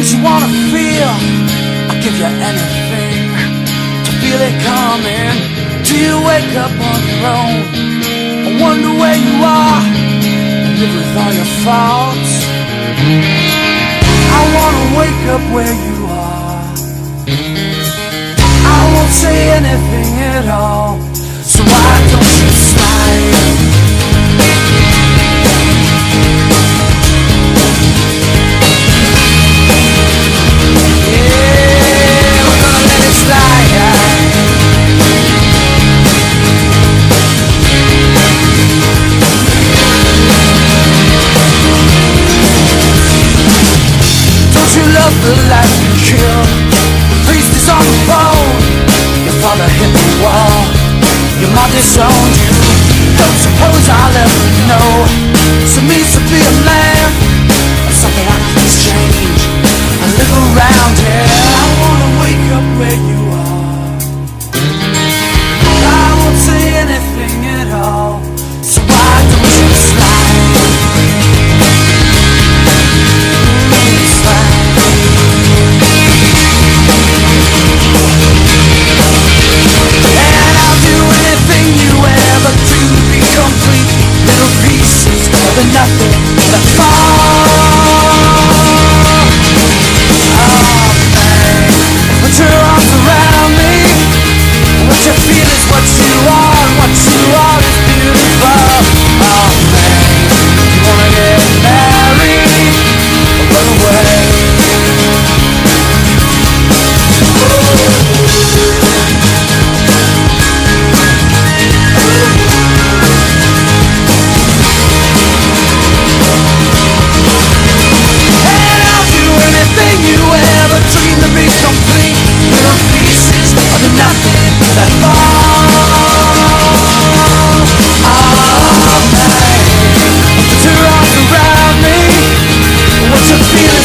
things you wanna feel. I'll give you anything To feel it coming. Do you wake up on your own I wonder where you are? Live with all your faults. his own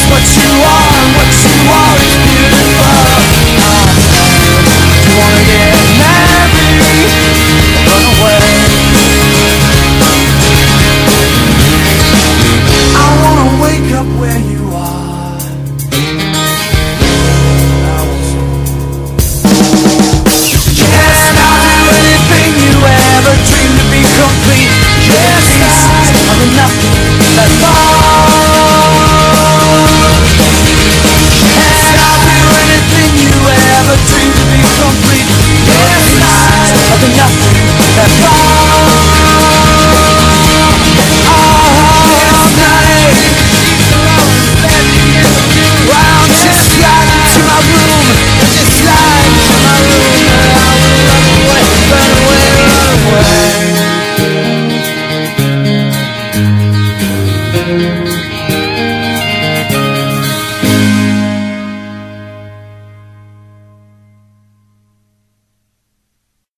what you are, what you are is beautiful. Wanna get married, run away. I wanna wake up where you are. Yes, I'll do anything you ever to be complete. Yes, I'm enough. That's all.